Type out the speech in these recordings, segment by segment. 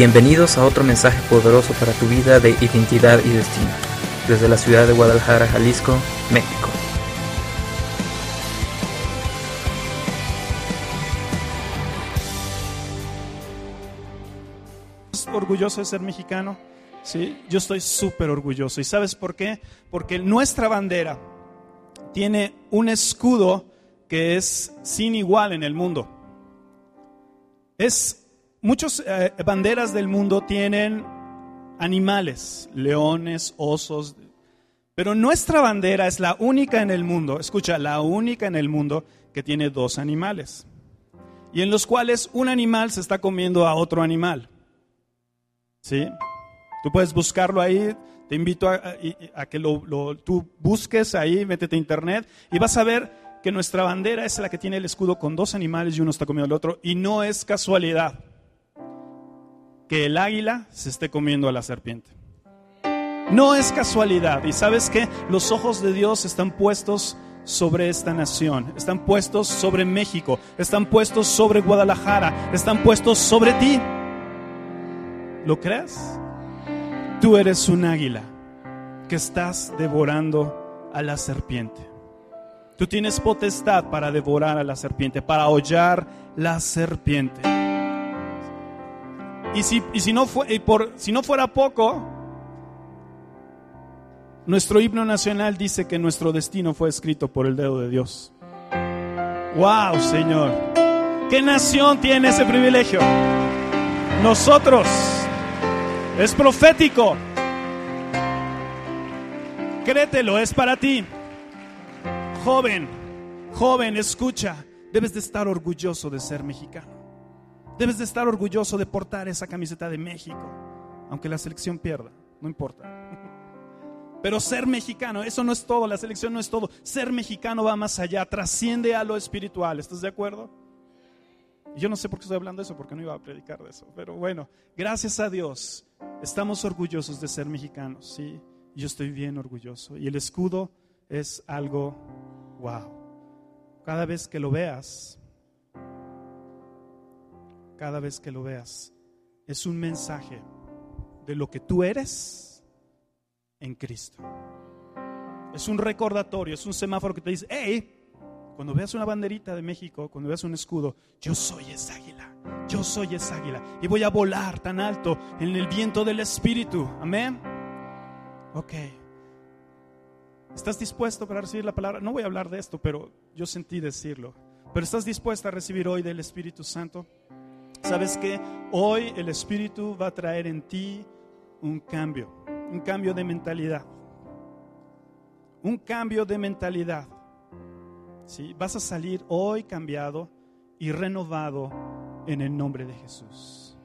Bienvenidos a otro mensaje poderoso para tu vida de identidad y destino, desde la ciudad de Guadalajara, Jalisco, México. orgulloso de ser mexicano? Sí, yo estoy súper orgulloso. ¿Y sabes por qué? Porque nuestra bandera tiene un escudo que es sin igual en el mundo. Es muchas eh, banderas del mundo tienen animales, leones, osos, pero nuestra bandera es la única en el mundo, escucha, la única en el mundo que tiene dos animales, y en los cuales un animal se está comiendo a otro animal. ¿Sí? Tú puedes buscarlo ahí, te invito a, que lo, tú busques ahí, métete a internet y vas a ver que nuestra bandera es la que tiene el escudo con dos animales y uno está comiendo al otro, y no es casualidad que el águila se esté comiendo a la serpiente. No es casualidad. Y sabes que los ojos de Dios están puestos sobre esta nación, están puestos sobre México, están puestos sobre Guadalajara, están puestos sobre ti. ¿Lo crees? Tú eres un águila que estás devorando a la serpiente. Tú tienes potestad para devorar a la serpiente, para hollar la serpiente. Y si, si, no, fue, por, si no fuera poco, nuestro himno nacional dice que nuestro destino fue escrito por el dedo de Dios. ¡Wow, Señor! ¿Qué nación tiene ese privilegio? Nosotros. Es profético. Créetelo, es para ti. Joven, joven, escucha. Debes de estar orgulloso de ser mexicano. Debes de estar orgulloso de portar esa camiseta de México, aunque la selección pierda, no importa. Pero ser mexicano, eso no es todo, la selección no es todo. Ser mexicano va más allá, trasciende a lo espiritual, ¿estás de acuerdo? yo no sé por qué estoy hablando de eso, porque no iba a predicar de eso. Pero bueno, gracias a Dios, estamos orgullosos de ser mexicanos, ¿sí? Yo estoy bien orgulloso. Y el escudo es algo, wow. Cada vez que lo veas, cada vez que lo veas. Es un mensaje de lo que tú eres en Cristo. Es un recordatorio, es un semáforo que te dice, hey, cuando veas una banderita de México, cuando veas un escudo, yo soy esa águila, yo soy esa águila y voy a volar tan alto en el viento del Espíritu. Amén. Ok. ¿Estás dispuesto para recibir la palabra? No voy a hablar de esto, pero yo sentí decirlo. Pero ¿estás dispuesta a recibir hoy del Espíritu Santo? ¿Sabes que Hoy el Espíritu va a traer en ti un cambio, un cambio de mentalidad. Un cambio de mentalidad. ¿Sí? Vas a salir hoy cambiado y renovado en el nombre de Jesús.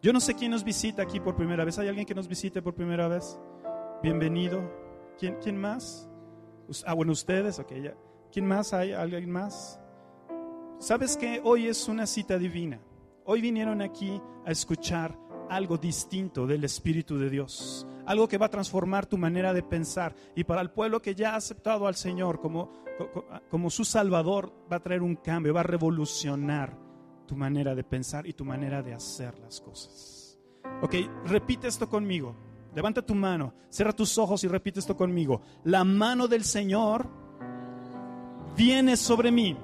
Yo no sé quién nos visita aquí por primera vez. ¿Hay alguien que nos visite por primera vez? Bienvenido. ¿Quién, más? Ah, bueno, ustedes, ok. ¿Quién más hay? ¿Alguien más? ¿Sabes que hoy es una cita divina? Hoy vinieron aquí a escuchar algo distinto del Espíritu de Dios, algo que va a transformar tu manera de pensar. Y para el pueblo que ya ha aceptado al Señor como, como su Salvador, va a traer un cambio, va a revolucionar tu manera de pensar y tu manera de hacer las cosas. Ok, repite esto conmigo. Levanta tu mano, cierra tus ojos y repite esto conmigo. La mano del Señor viene sobre mí.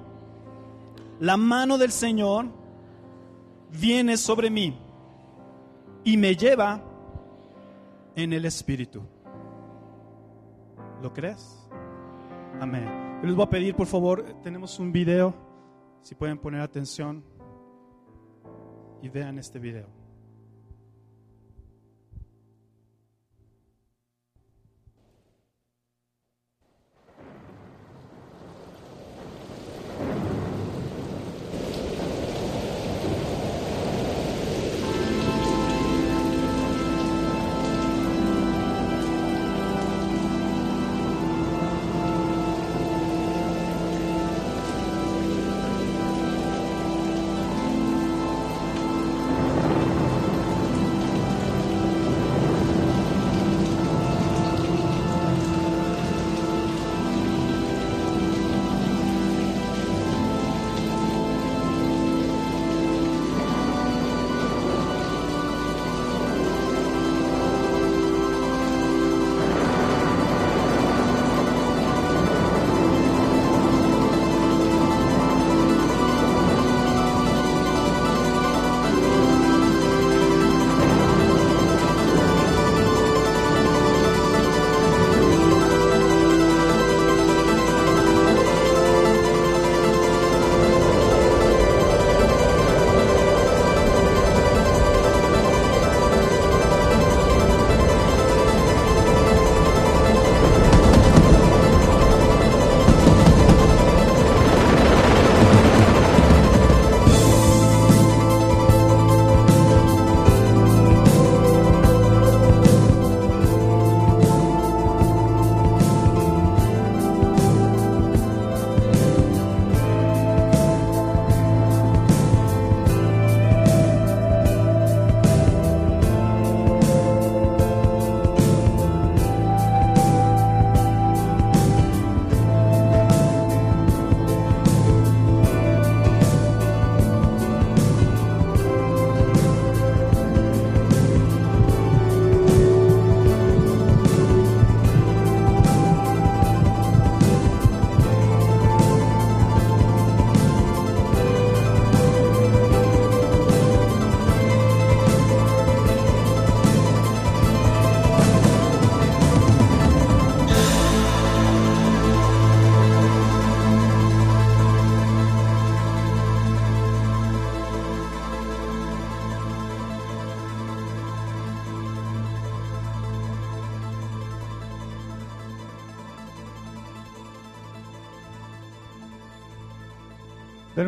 La mano del Señor viene sobre mí y me lleva en el Espíritu. ¿Lo crees? Amén. les voy a pedir, por favor, tenemos un video, si pueden poner atención y vean este video.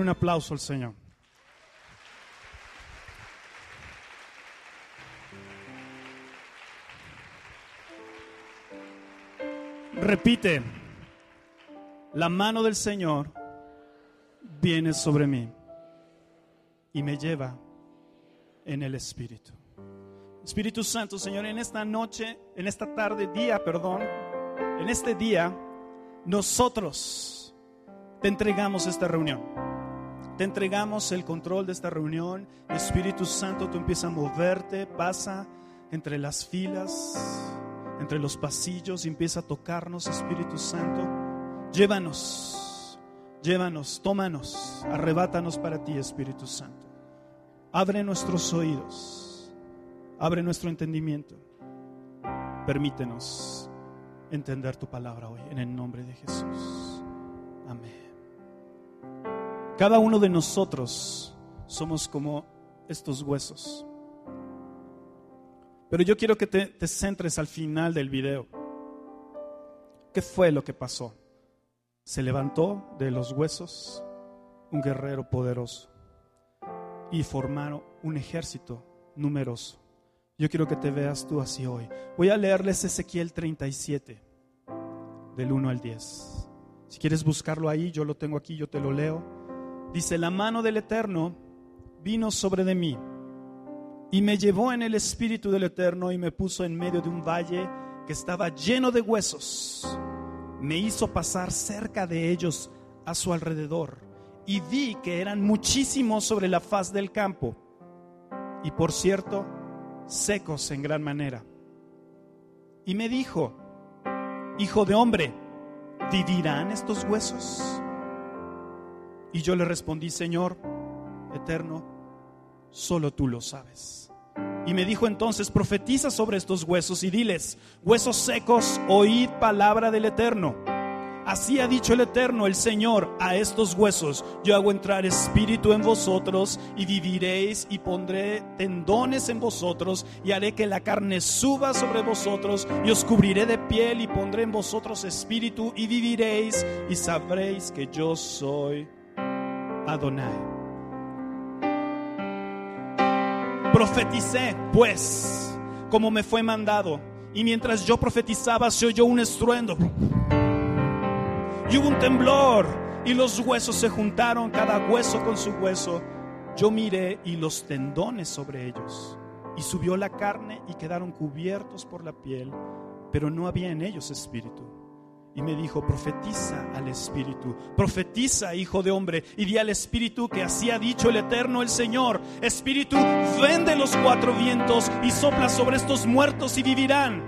Un aplauso al Señor. Repite, la mano del Señor viene sobre mí y me lleva en el Espíritu. Espíritu Santo, Señor, en esta noche, en esta tarde, día, perdón, en este día, nosotros te entregamos esta reunión. Te entregamos el control de esta reunión. Espíritu Santo, tú empiezas a moverte, pasa entre las filas, entre los pasillos y empieza a tocarnos, Espíritu Santo. Llévanos, llévanos, tómanos, arrebátanos para ti, Espíritu Santo. Abre nuestros oídos, abre nuestro entendimiento. Permítenos entender tu palabra hoy, en el nombre de Jesús. Amén. Cada uno de nosotros somos como estos huesos. Pero yo quiero que te, centres al final del video. ¿Qué fue lo que pasó? Se levantó de los huesos un guerrero poderoso y formaron un ejército numeroso. Yo quiero que te veas tú así hoy. Voy a leerles Ezequiel 37, del 1 al 10. Si quieres buscarlo ahí, yo lo tengo aquí, yo te lo leo. Dice, la mano del Eterno vino sobre de mí y me llevó en el espíritu del Eterno y me puso en medio de un valle que estaba lleno de huesos. Me hizo pasar cerca de ellos a su alrededor y vi que eran muchísimos sobre la faz del campo y por cierto, secos en gran manera. Y me dijo, Hijo de hombre, ¿vivirán estos huesos? Y yo le respondí, Señor, eterno, solo tú lo sabes. Y me dijo entonces, profetiza sobre estos huesos y diles, huesos secos, oíd palabra del Eterno. Así ha dicho el Eterno, el Señor, a estos huesos, yo hago entrar espíritu en vosotros y viviréis y pondré tendones en vosotros y haré que la carne suba sobre vosotros y os cubriré de piel y pondré en vosotros espíritu y viviréis y sabréis que yo soy Adonai. Profeticé, pues, como me fue mandado. Y mientras yo profetizaba, se oyó un estruendo. Y hubo un temblor. Y los huesos se juntaron, cada hueso con su hueso. Yo miré y los tendones sobre ellos. Y subió la carne y quedaron cubiertos por la piel, pero no había en ellos espíritu y me dijo, profetiza al Espíritu, profetiza, hijo de hombre, y di al Espíritu que así ha dicho el Eterno, el Señor, Espíritu, vende los cuatro vientos y sopla sobre estos muertos y vivirán.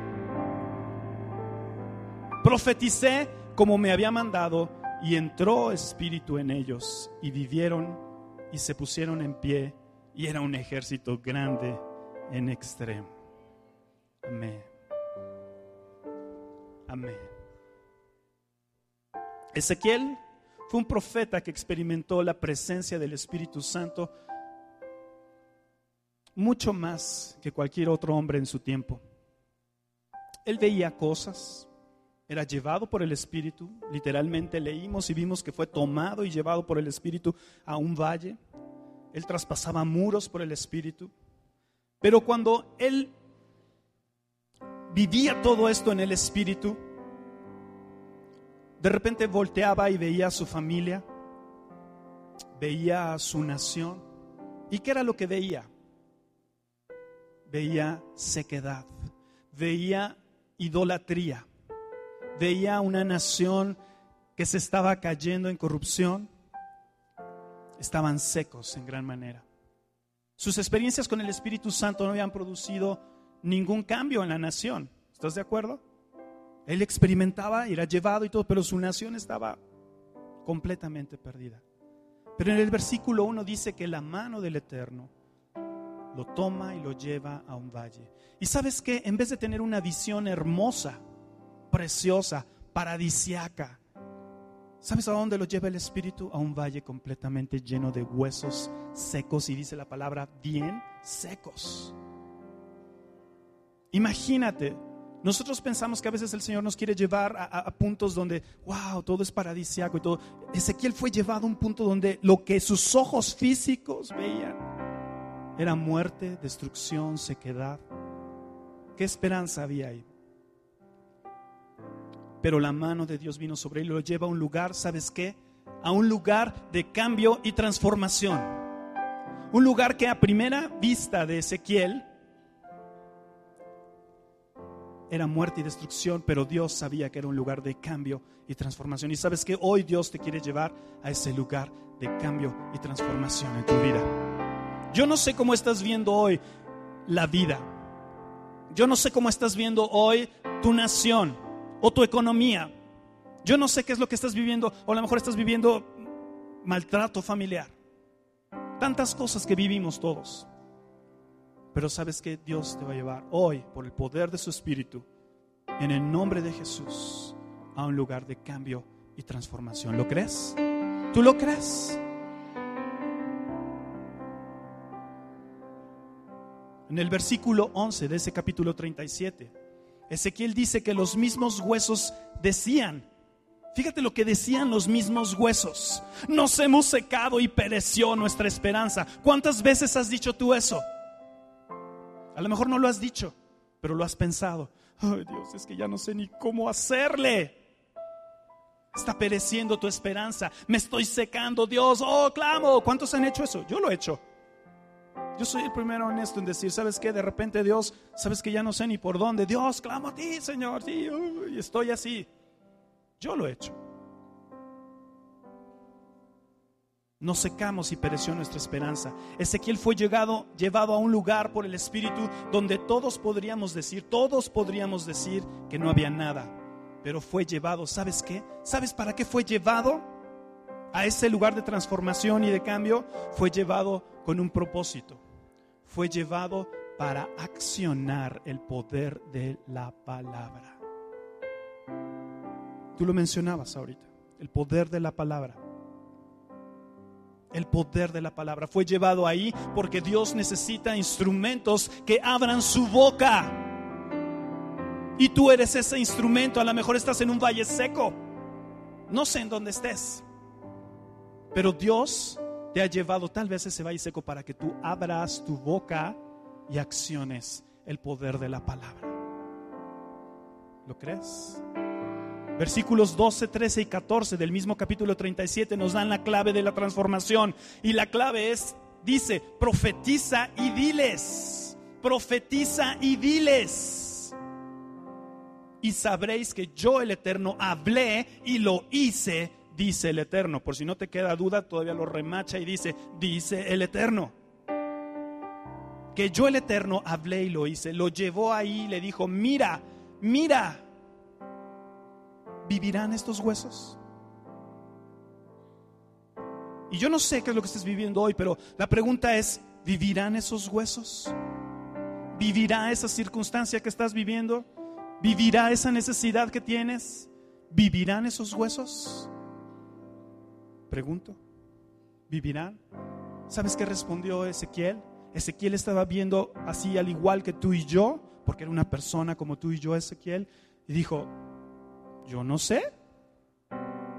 Profeticé como me había mandado y entró Espíritu en ellos y vivieron y se pusieron en pie y era un ejército grande en extremo. Amén. Amén. Ezequiel fue un profeta que experimentó la presencia del Espíritu Santo mucho más que cualquier otro hombre en su tiempo. Él veía cosas, era llevado por el Espíritu, literalmente leímos y vimos que fue tomado y llevado por el Espíritu a un valle. Él traspasaba muros por el Espíritu. Pero cuando él vivía todo esto en el Espíritu, de repente volteaba y veía a su familia, veía a su nación. ¿Y qué era lo que veía? Veía sequedad, veía idolatría, veía una nación que se estaba cayendo en corrupción. Estaban secos en gran manera. Sus experiencias con el Espíritu Santo no habían producido ningún cambio en la nación. ¿Estás de acuerdo? Él experimentaba, era llevado y todo, pero su nación estaba completamente perdida. Pero en el versículo 1 dice que la mano del Eterno lo toma y lo lleva a un valle. Y sabes que en vez de tener una visión hermosa, preciosa, paradisiaca, ¿sabes a dónde lo lleva el Espíritu? A un valle completamente lleno de huesos secos y dice la palabra bien secos. Imagínate Nosotros pensamos que a veces el Señor nos quiere llevar a, puntos donde, wow, todo es paradisiaco y todo. Ezequiel fue llevado a un punto donde lo que sus ojos físicos veían era muerte, destrucción, sequedad. ¿Qué esperanza había ahí? Pero la mano de Dios vino sobre él y lo lleva a un lugar, ¿sabes qué? A un lugar de cambio y transformación. Un lugar que a primera vista de Ezequiel era muerte y destrucción, pero Dios sabía que era un lugar de cambio y transformación. Y sabes que hoy Dios te quiere llevar a ese lugar de cambio y transformación en tu vida. Yo no sé cómo estás viendo hoy la vida. Yo no sé cómo estás viendo hoy tu nación o tu economía. Yo no sé qué es lo que estás viviendo, o a lo mejor estás viviendo maltrato familiar. Tantas cosas que vivimos todos. Pero sabes que Dios te va a llevar hoy, por el poder de su Espíritu, en el nombre de Jesús, a un lugar de cambio y transformación. ¿Lo crees? ¿Tú lo crees? En el versículo 11 de ese capítulo 37, Ezequiel dice que los mismos huesos decían, fíjate lo que decían los mismos huesos, nos hemos secado y pereció nuestra esperanza. ¿Cuántas veces has dicho tú eso? A lo mejor no lo has dicho, pero lo has pensado. Ay Dios, es que ya no sé ni cómo hacerle. Está pereciendo tu esperanza. Me estoy secando, Dios. Oh, clamo. ¿Cuántos han hecho eso? Yo lo he hecho. Yo soy el primero honesto en decir, ¿sabes qué? De repente Dios, ¿sabes que ya no sé ni por dónde? Dios, clamo a ti, Señor. Sí, estoy así. Yo lo he hecho. Nos secamos y pereció nuestra esperanza. Ezequiel fue llevado a un lugar por el Espíritu donde todos podríamos decir, todos podríamos decir que no había nada, pero fue llevado, ¿sabes qué? ¿Sabes para qué fue llevado a ese lugar de transformación y de cambio? Fue llevado con un propósito, fue llevado para accionar el poder de la palabra. Tú lo mencionabas ahorita, el poder de la palabra el poder de la palabra. Fue llevado ahí porque Dios necesita instrumentos que abran su boca. Y tú eres ese instrumento. A lo mejor estás en un valle seco. No sé en dónde estés. Pero Dios te ha llevado tal vez ese valle seco para que tú abras tu boca y acciones el poder de la palabra. ¿Lo crees? Versículos 12, 13 y 14 del mismo capítulo 37 nos dan la clave de la transformación. Y la clave es, dice, profetiza y diles. Profetiza y diles. Y sabréis que yo el Eterno hablé y lo hice, dice el Eterno. Por si no te queda duda, todavía lo remacha y dice, dice el Eterno. Que yo el Eterno hablé y lo hice. Lo llevó ahí y le dijo, mira, mira ¿vivirán estos huesos? Y yo no sé qué es lo que estés viviendo hoy, pero la pregunta es, ¿vivirán esos huesos? ¿Vivirá esa circunstancia que estás viviendo? ¿Vivirá esa necesidad que tienes? ¿Vivirán esos huesos? Pregunto, ¿vivirán? ¿Sabes qué respondió Ezequiel? Ezequiel estaba viendo así al igual que tú y yo, porque era una persona como tú y yo, Ezequiel, y dijo, yo no sé.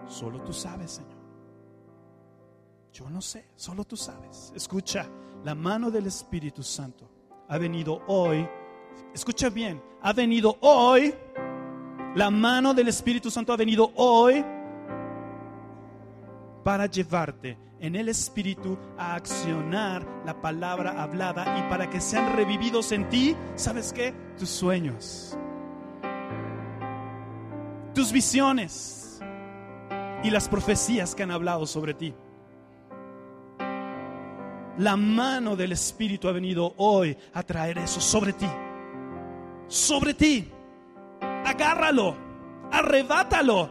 Solo tú sabes, Señor. Yo no sé, solo tú sabes. Escucha, la mano del Espíritu Santo ha venido hoy. Escucha bien, ha venido hoy. La mano del Espíritu Santo ha venido hoy para llevarte en el Espíritu a accionar la palabra hablada y para que sean revividos en ti, ¿sabes qué? Tus sueños tus visiones y las profecías que han hablado sobre ti. La mano del Espíritu ha venido hoy a traer eso sobre ti. Sobre ti. Agárralo. Arrebátalo.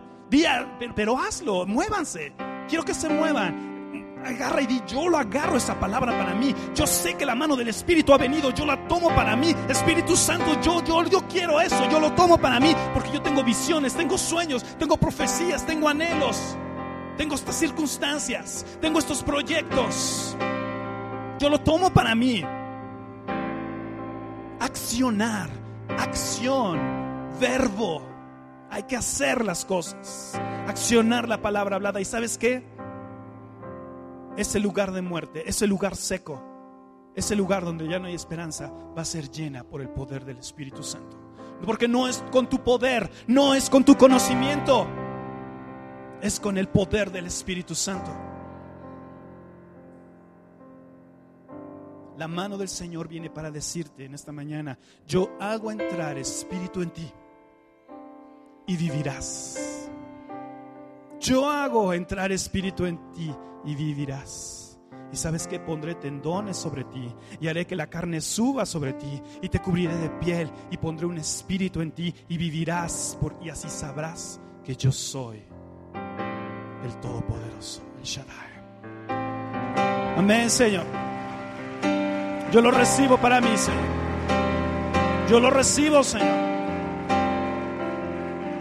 pero hazlo. Muévanse. Quiero que se muevan agarra y di, yo lo agarro esa palabra para mí. Yo sé que la mano del Espíritu ha venido, yo la tomo para mí. Espíritu Santo, yo, yo, yo quiero eso, yo lo tomo para mí, porque yo tengo visiones, tengo sueños, tengo profecías, tengo anhelos, tengo estas circunstancias, tengo estos proyectos. Yo lo tomo para mí. Accionar, acción verbo. Hay que hacer las cosas, accionar la palabra hablada. ¿Y sabes qué? Ese lugar de muerte, ese lugar seco, ese lugar donde ya no hay esperanza, va a ser llena por el poder del Espíritu Santo. Porque no es con tu poder, no es con tu conocimiento, es con el poder del Espíritu Santo. La mano del Señor viene para decirte en esta mañana, yo hago entrar espíritu en ti y vivirás. Yo hago entrar espíritu en ti y vivirás. Y sabes que pondré tendones sobre ti y haré que la carne suba sobre ti y te cubriré de piel y pondré un espíritu en ti y vivirás y así sabrás que yo soy el Todopoderoso, el Shaddai. Amén, Señor. Yo lo recibo para mí, Señor. Yo lo recibo, Señor.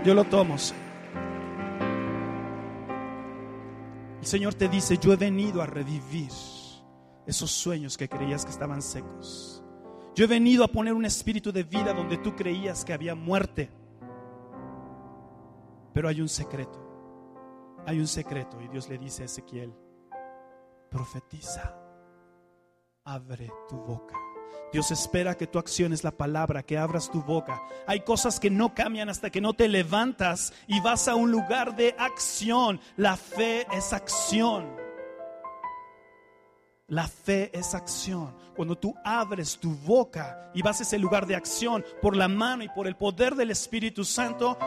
Yo lo tomo, Señor. Señor te dice, yo he venido a revivir esos sueños que creías que estaban secos. Yo he venido a poner un espíritu de vida donde tú creías que había muerte. Pero hay un secreto. Hay un secreto. Y Dios le dice a Ezequiel, profetiza abre tu boca. Dios espera que tú acciones la palabra, que abras tu boca. Hay cosas que no cambian hasta que no te levantas y vas a un lugar de acción. La fe es acción. La fe es acción. Cuando tú abres tu boca y vas a ese lugar de acción por la mano y por el poder del Espíritu Santo,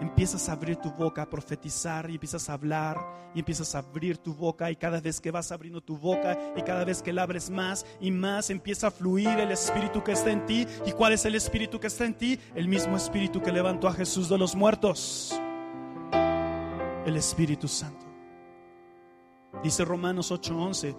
empiezas a abrir tu boca, a profetizar y empiezas a hablar y empiezas a abrir tu boca y cada vez que vas abriendo tu boca y cada vez que la abres más y más empieza a fluir el espíritu que está en ti. ¿Y cuál es el espíritu que está en ti? El mismo espíritu que levantó a Jesús de los muertos. El Espíritu Santo. Dice Romanos 8:11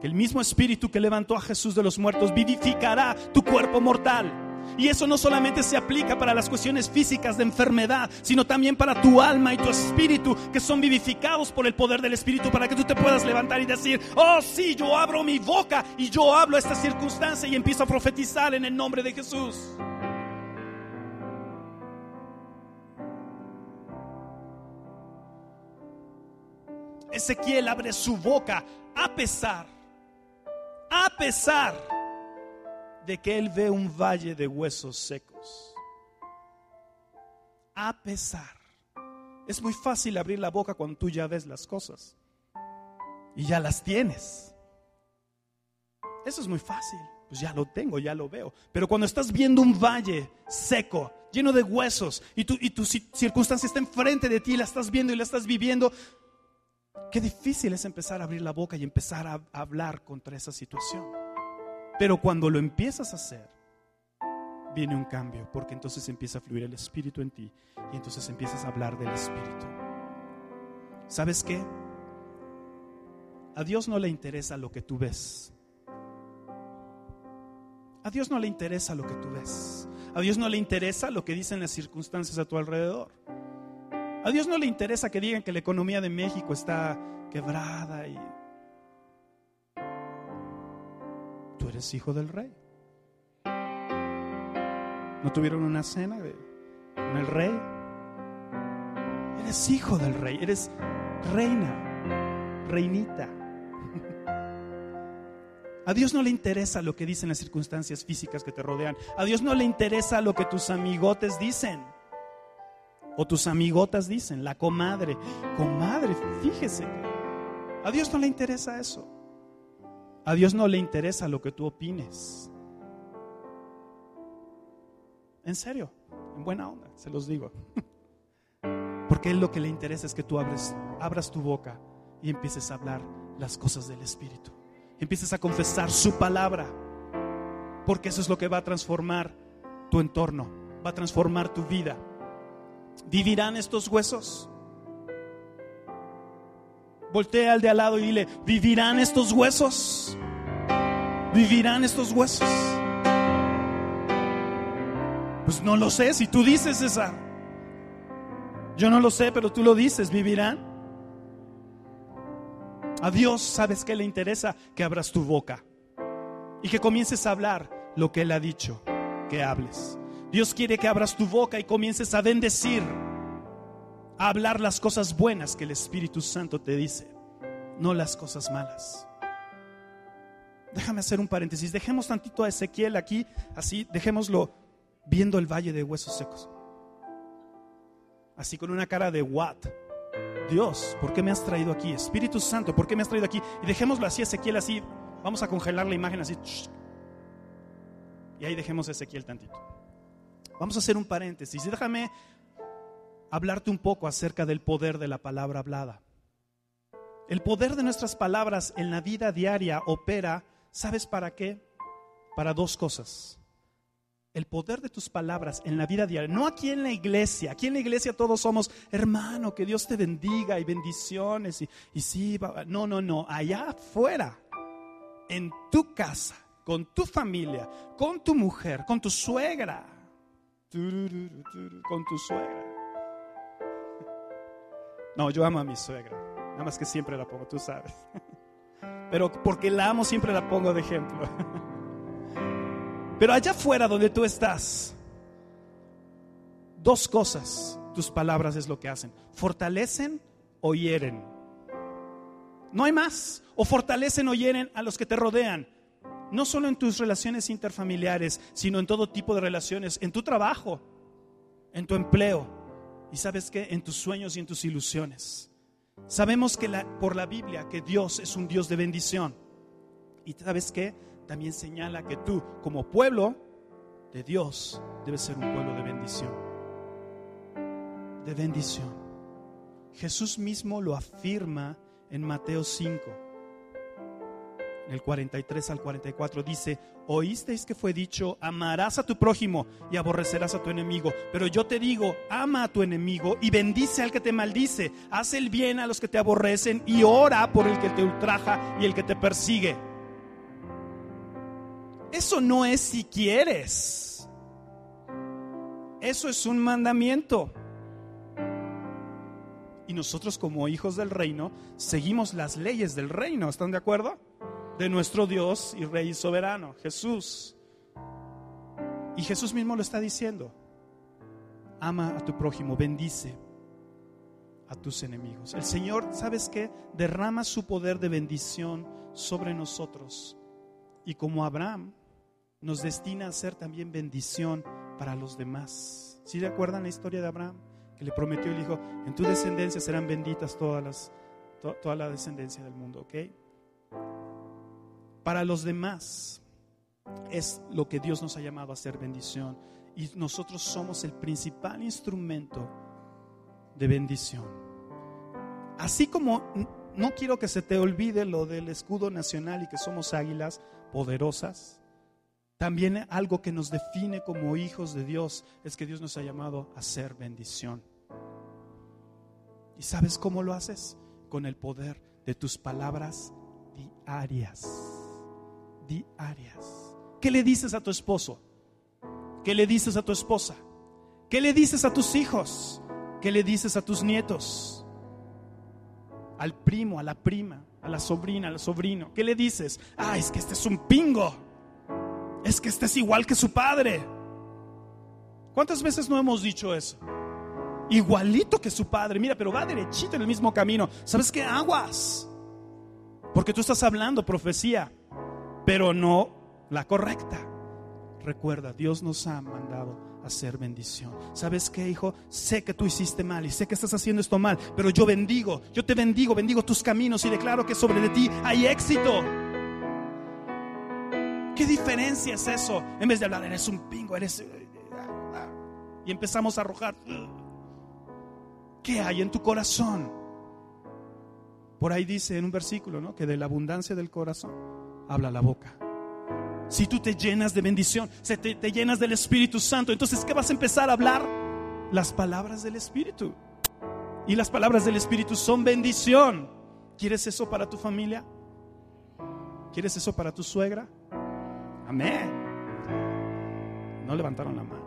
que el mismo espíritu que levantó a Jesús de los muertos vivificará tu cuerpo mortal y eso no solamente se aplica para las cuestiones físicas de enfermedad, sino también para tu alma y tu espíritu, que son vivificados por el poder del Espíritu, para que tú te puedas levantar y decir, oh sí, yo abro mi boca y yo hablo esta circunstancia y empiezo a profetizar en el nombre de Jesús. Ezequiel abre su boca a pesar, a pesar de que él ve un valle de huesos secos. A pesar, es muy fácil abrir la boca cuando tú ya ves las cosas y ya las tienes. Eso es muy fácil. Pues ya lo tengo, ya lo veo. Pero cuando estás viendo un valle seco, lleno de huesos, y tu, y tu circunstancia está enfrente de ti, la estás viendo y la estás viviendo, qué difícil es empezar a abrir la boca y empezar a hablar contra esa situación. Pero cuando lo empiezas a hacer, viene un cambio, porque entonces empieza a fluir el Espíritu en ti y entonces empiezas a hablar del Espíritu. ¿Sabes qué? A Dios no le interesa lo que tú ves. A Dios no le interesa lo que tú ves. A Dios no le interesa lo que dicen las circunstancias a tu alrededor. A Dios no le interesa que digan que la economía de México está quebrada y tú eres hijo del rey. ¿No tuvieron una cena con el rey? Eres hijo del rey, eres reina, reinita. A Dios no le interesa lo que dicen las circunstancias físicas que te rodean. A Dios no le interesa lo que tus amigotes dicen. O tus amigotas dicen, la comadre. Comadre, fíjese a Dios no le interesa eso. A Dios no le interesa lo que tú opines. En serio, en buena onda, se los digo. Porque Él lo que le interesa es que tú abres, abras tu boca y empieces a hablar las cosas del Espíritu. Empieces a confesar su palabra. Porque eso es lo que va a transformar tu entorno, va a transformar tu vida. ¿Vivirán estos huesos? Voltea al de al lado y dile, ¿vivirán estos huesos? ¿Vivirán estos huesos? Pues no lo sé, si tú dices César. Yo no lo sé, pero tú lo dices, ¿vivirán? A Dios, ¿sabes qué le interesa? Que abras tu boca y que comiences a hablar lo que Él ha dicho, que hables. Dios quiere que abras tu boca y comiences a bendecir, a hablar las cosas buenas que el Espíritu Santo te dice, no las cosas malas. Déjame hacer un paréntesis, dejemos tantito a Ezequiel aquí, así, dejémoslo viendo el valle de huesos secos. Así con una cara de what? Dios, ¿por qué me has traído aquí? Espíritu Santo, ¿por qué me has traído aquí? Y dejémoslo así, Ezequiel, así. Vamos a congelar la imagen así. Y ahí dejemos a Ezequiel tantito. Vamos a hacer un paréntesis y déjame hablarte un poco acerca del poder de la palabra hablada. El poder de nuestras palabras en la vida diaria opera, ¿sabes para qué? Para dos cosas el poder de tus palabras en la vida diaria, no aquí en la iglesia, aquí en la iglesia todos somos, hermano, que Dios te bendiga y bendiciones y, y sí, no, no, no, allá afuera, en tu casa, con tu familia, con tu mujer, con tu suegra, con tu suegra. No, yo amo a mi suegra, nada más que siempre la pongo, tú sabes. Pero porque la amo siempre la pongo de ejemplo. Pero allá afuera donde tú estás, dos cosas, tus palabras es lo que hacen. Fortalecen o hieren. No hay más. O fortalecen o hieren a los que te rodean. No solo en tus relaciones interfamiliares, sino en todo tipo de relaciones, en tu trabajo, en tu empleo y sabes qué, en tus sueños y en tus ilusiones. Sabemos que por la Biblia que Dios es un Dios de bendición. Y sabes qué, también señala que tú, como pueblo de Dios, debes ser un pueblo de bendición. De bendición. Jesús mismo lo afirma en Mateo 5, en el 43 al 44. Dice, oísteis que fue dicho, amarás a tu prójimo y aborrecerás a tu enemigo. Pero yo te digo, ama a tu enemigo y bendice al que te maldice. Haz el bien a los que te aborrecen y ora por el que te ultraja y el que te persigue. Eso no es si quieres. Eso es un mandamiento. Y nosotros como hijos del reino seguimos las leyes del reino, ¿están de acuerdo? De nuestro Dios y Rey soberano, Jesús. Y Jesús mismo lo está diciendo. Ama a tu prójimo, bendice a tus enemigos. El Señor, ¿sabes qué? Derrama su poder de bendición sobre nosotros. Y como Abraham, nos destina a ser también bendición para los demás. ¿Sí recuerdan la historia de Abraham? Que le prometió el hijo, en tu descendencia serán benditas todas las, toda la descendencia del mundo, ¿ok? Para los demás es lo que Dios nos ha llamado a ser bendición. Y nosotros somos el principal instrumento de bendición. Así como no quiero que se te olvide lo del escudo nacional y que somos águilas poderosas, también algo que nos define como hijos de Dios es que Dios nos ha llamado a ser bendición. ¿Y sabes cómo lo haces? Con el poder de tus palabras diarias. Diarias. ¿Qué le dices a tu esposo? ¿Qué le dices a tu esposa? ¿Qué le dices a tus hijos? ¿Qué le dices a tus nietos? Al primo, a la prima, a la sobrina, al sobrino. ¿Qué le dices? Ah, es que este es un pingo es que este es igual que su padre. ¿Cuántas veces no hemos dicho eso? Igualito que su padre, mira, pero va derechito en el mismo camino. ¿Sabes qué? Aguas. Porque tú estás hablando profecía, pero no la correcta. Recuerda, Dios nos ha mandado hacer bendición. ¿Sabes qué, hijo? Sé que tú hiciste mal y sé que estás haciendo esto mal, pero yo bendigo, yo te bendigo, bendigo tus caminos y declaro que sobre de ti hay éxito. ¿Qué diferencia es eso? En vez de hablar, eres un pingo, eres... Eh, y empezamos a arrojar. ¿Qué hay en tu corazón? Por ahí dice en un versículo, ¿no? Que de la abundancia del corazón habla la boca. Si tú te llenas de bendición, te, te llenas del Espíritu Santo, entonces ¿qué vas a empezar a hablar? Las palabras del Espíritu. Y las palabras del Espíritu son bendición. ¿Quieres eso para tu familia? ¿Quieres eso para tu suegra? Amén. No levantaron la mano.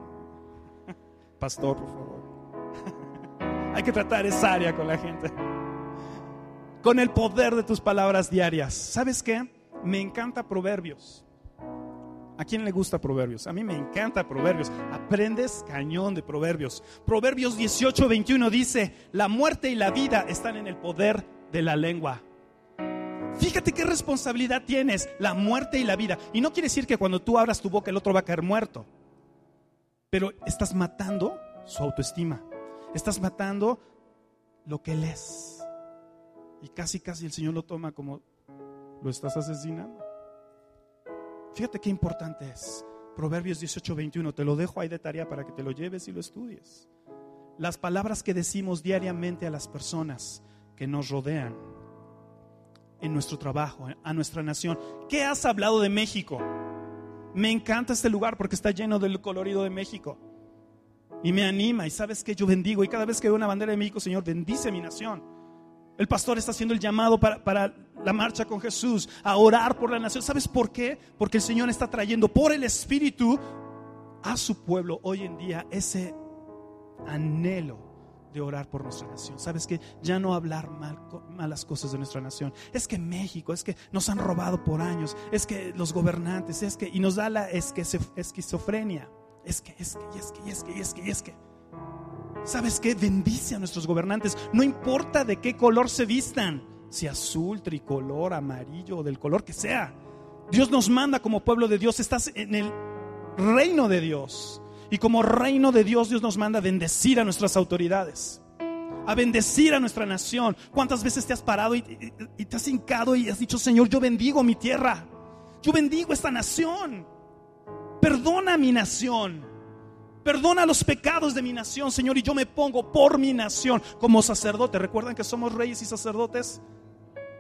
Pastor, por favor. Hay que tratar esa área con la gente. Con el poder de tus palabras diarias. ¿Sabes qué? Me encanta Proverbios. ¿A quién le gusta Proverbios? A mí me encanta Proverbios. Aprendes cañón de Proverbios. Proverbios 18, 21 dice, la muerte y la vida están en el poder de la lengua. Fíjate qué responsabilidad tienes, la muerte y la vida. Y no quiere decir que cuando tú abras tu boca el otro va a caer muerto. Pero estás matando su autoestima. Estás matando lo que él es. Y casi, casi el Señor lo toma como lo estás asesinando. Fíjate qué importante es. Proverbios 18, 21. Te lo dejo ahí de tarea para que te lo lleves y lo estudies. Las palabras que decimos diariamente a las personas que nos rodean en nuestro trabajo, a nuestra nación. ¿Qué has hablado de México? Me encanta este lugar porque está lleno del colorido de México. Y me anima. Y sabes que yo bendigo. Y cada vez que veo una bandera de México, Señor, bendice mi nación. El pastor está haciendo el llamado para, para, la marcha con Jesús, a orar por la nación. ¿Sabes por qué? Porque el Señor está trayendo por el Espíritu a su pueblo hoy en día ese anhelo de orar por nuestra nación. ¿Sabes que Ya no hablar mal, malas cosas de nuestra nación. Es que México, es que nos han robado por años, es que los gobernantes, es que, y nos da la esquizofrenia. Es que, es que, es que, es que, es que, es que. ¿Sabes qué? Bendice a nuestros gobernantes. No importa de qué color se vistan, si azul, tricolor, amarillo o del color que sea. Dios nos manda como pueblo de Dios. Estás en el reino de Dios. Y como reino de Dios, Dios nos manda a bendecir a nuestras autoridades, a bendecir a nuestra nación. ¿Cuántas veces te has parado y, te has hincado y has dicho, Señor, yo bendigo mi tierra, yo bendigo esta nación, perdona mi nación? Perdona los pecados de mi nación, Señor, y yo me pongo por mi nación como sacerdote. ¿Recuerdan que somos reyes y sacerdotes?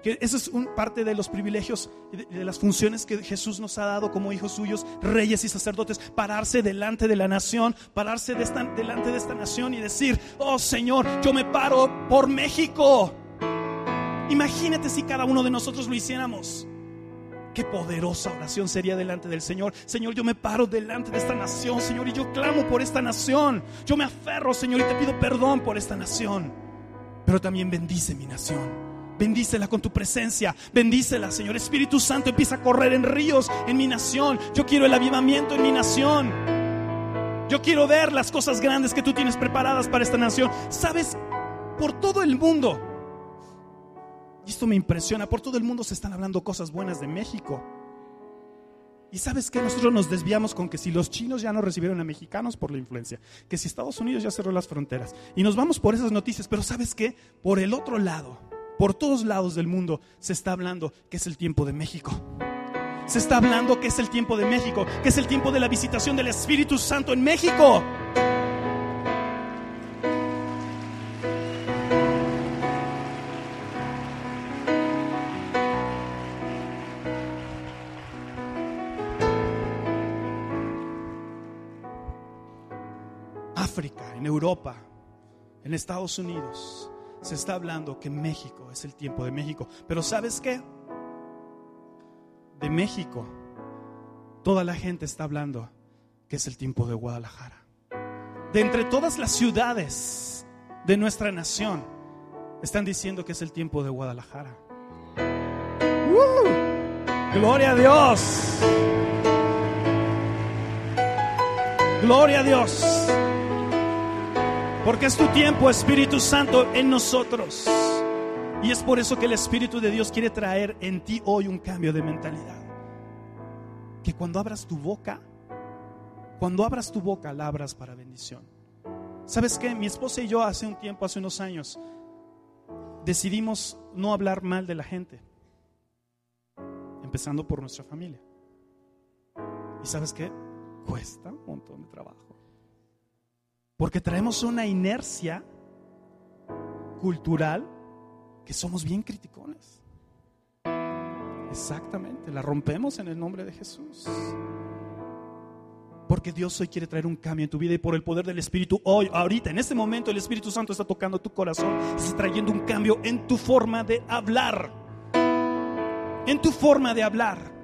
Que eso es un, parte de los privilegios, de, de las funciones que Jesús nos ha dado como hijos suyos, reyes y sacerdotes, pararse delante de la nación, pararse de esta, delante de esta nación y decir, oh Señor, yo me paro por México. Imagínate si cada uno de nosotros lo hiciéramos. Qué poderosa oración sería delante del Señor. Señor, yo me paro delante de esta nación, Señor, y yo clamo por esta nación. Yo me aferro, Señor, y te pido perdón por esta nación. Pero también bendice mi nación. Bendícela con tu presencia. Bendícela, Señor. Espíritu Santo empieza a correr en ríos en mi nación. Yo quiero el avivamiento en mi nación. Yo quiero ver las cosas grandes que tú tienes preparadas para esta nación. Sabes, por todo el mundo, y esto me impresiona, por todo el mundo se están hablando cosas buenas de México. Y sabes que nosotros nos desviamos con que si los chinos ya no recibieron a mexicanos por la influencia, que si Estados Unidos ya cerró las fronteras, y nos vamos por esas noticias, pero sabes que por el otro lado, por todos lados del mundo se está hablando que es el tiempo de México. Se está hablando que es el tiempo de México, que es el tiempo de la visitación del Espíritu Santo en México. África, en Europa, en Estados Unidos, se está hablando que México es el tiempo de México. Pero ¿sabes qué? De México, toda la gente está hablando que es el tiempo de Guadalajara. De entre todas las ciudades de nuestra nación, están diciendo que es el tiempo de Guadalajara. Gloria a Dios. Gloria a Dios. Porque es tu tiempo, Espíritu Santo, en nosotros. Y es por eso que el Espíritu de Dios quiere traer en ti hoy un cambio de mentalidad. Que cuando abras tu boca, cuando abras tu boca, la abras para bendición. ¿Sabes qué? Mi esposa y yo hace un tiempo, hace unos años, decidimos no hablar mal de la gente. Empezando por nuestra familia. ¿Y sabes qué? Cuesta un montón de trabajo. Porque traemos una inercia cultural que somos bien criticones. Exactamente, la rompemos en el nombre de Jesús. Porque Dios hoy quiere traer un cambio en tu vida y por el poder del Espíritu, hoy, ahorita, en este momento, el Espíritu Santo está tocando tu corazón, está trayendo un cambio en tu forma de hablar. En tu forma de hablar.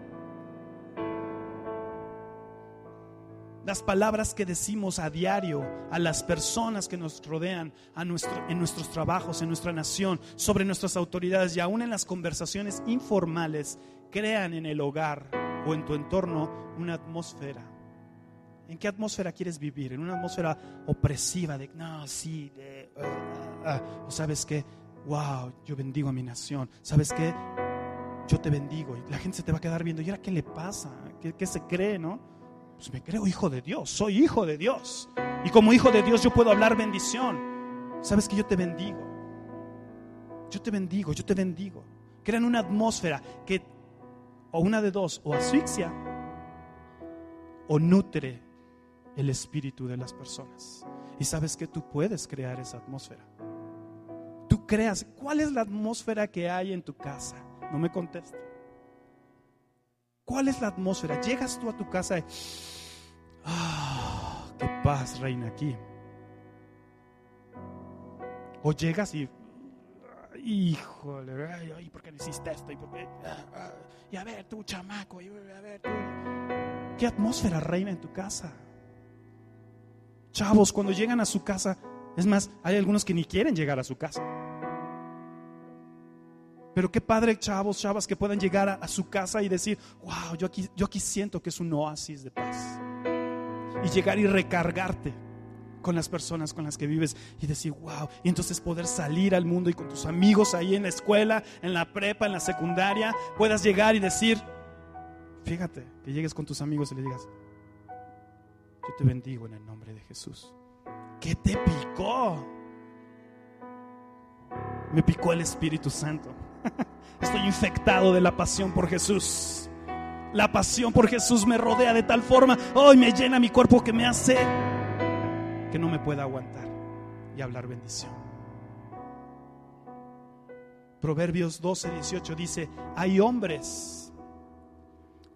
Las palabras que decimos a diario a las personas que nos rodean, a nuestro, en nuestros trabajos, en nuestra nación, sobre nuestras autoridades y aún en las conversaciones informales, crean en el hogar o en tu entorno una atmósfera. ¿En qué atmósfera quieres vivir? ¿En una atmósfera opresiva de, no, sí, de, uh, uh, uh"? o sabes que, wow, yo bendigo a mi nación, sabes que yo te bendigo y la gente se te va a quedar viendo, ¿y ahora qué le pasa? ¿Qué, qué se cree, no? Pues me creo hijo de Dios, soy hijo de Dios. Y como hijo de Dios yo puedo hablar bendición. Sabes que yo te bendigo. Yo te bendigo, yo te bendigo. Crean una atmósfera que o una de dos, o asfixia o nutre el espíritu de las personas. Y sabes que tú puedes crear esa atmósfera. Tú creas, ¿cuál es la atmósfera que hay en tu casa? No me contestes. ¿Cuál es la atmósfera? Llegas tú a tu casa y, ah, qué paz reina aquí. O llegas y, híjole, ay, ¿por qué no hiciste esto? ¿Y, por qué? Ah, ah, y a ver, tú, chamaco, y a ver, tú. ¿Qué atmósfera reina en tu casa? Chavos, cuando llegan a su casa, es más, hay algunos que ni quieren llegar a su casa. Pero qué padre, chavos, chavas, que puedan llegar a, su casa y decir, wow, yo aquí, yo aquí siento que es un oasis de paz. Y llegar y recargarte con las personas con las que vives y decir, wow, y entonces poder salir al mundo y con tus amigos ahí en la escuela, en la prepa, en la secundaria, puedas llegar y decir, fíjate, que llegues con tus amigos y le digas, yo te bendigo en el nombre de Jesús. ¿Qué te picó? Me picó el Espíritu Santo. Estoy infectado de la pasión por Jesús. La pasión por Jesús me rodea de tal forma, hoy me llena mi cuerpo que me hace que no me pueda aguantar y hablar bendición. Proverbios 12, 18 dice, hay hombres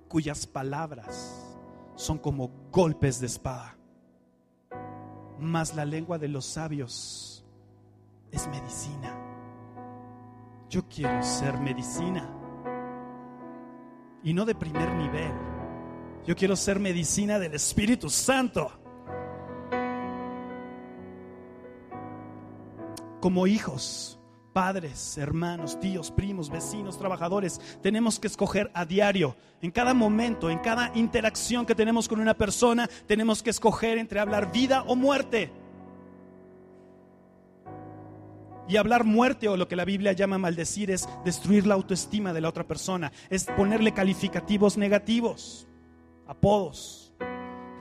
cuyas palabras son como golpes de espada, mas la lengua de los sabios es medicina. Yo quiero ser medicina y no de primer nivel. Yo quiero ser medicina del Espíritu Santo. Como hijos, padres, hermanos, tíos, primos, vecinos, trabajadores, tenemos que escoger a diario, en cada momento, en cada interacción que tenemos con una persona, tenemos que escoger entre hablar vida o muerte. Y hablar muerte o lo que la Biblia llama maldecir es destruir la autoestima de la otra persona, es ponerle calificativos negativos, apodos,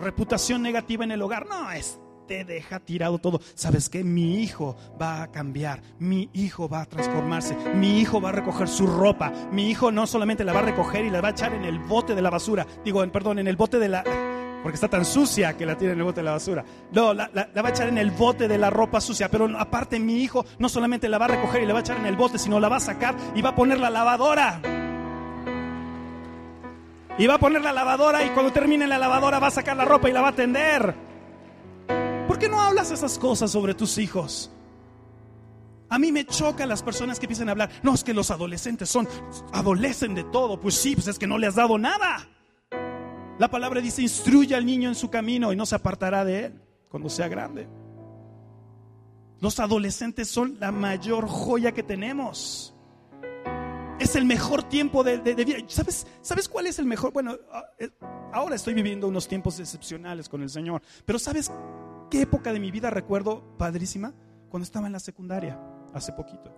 reputación negativa en el hogar. No, es te deja tirado todo. ¿Sabes qué? Mi hijo va a cambiar, mi hijo va a transformarse, mi hijo va a recoger su ropa, mi hijo no solamente la va a recoger y la va a echar en el bote de la basura, digo, perdón, en el bote de la... Porque está tan sucia que la tiene en el bote de la basura. No, la, va a echar en el bote de la ropa sucia. Pero aparte mi hijo no solamente la va a recoger y la va a echar en el bote, sino la va a sacar y va a poner la lavadora. Y va a poner la lavadora y cuando termine la lavadora va a sacar la ropa y la va a tender. ¿Por qué no hablas esas cosas sobre tus hijos? A mí me chocan las personas que empiezan a hablar, no, es que los adolescentes son, adolecen de todo. Pues sí, pues es que no le has dado nada. La palabra dice, instruye al niño en su camino y no se apartará de él cuando sea grande. Los adolescentes son la mayor joya que tenemos. Es el mejor tiempo de, de, vida. ¿Sabes, ¿Sabes cuál es el mejor? Bueno, ahora estoy viviendo unos tiempos excepcionales con el Señor, pero ¿sabes qué época de mi vida recuerdo padrísima? Cuando estaba en la secundaria, hace poquito.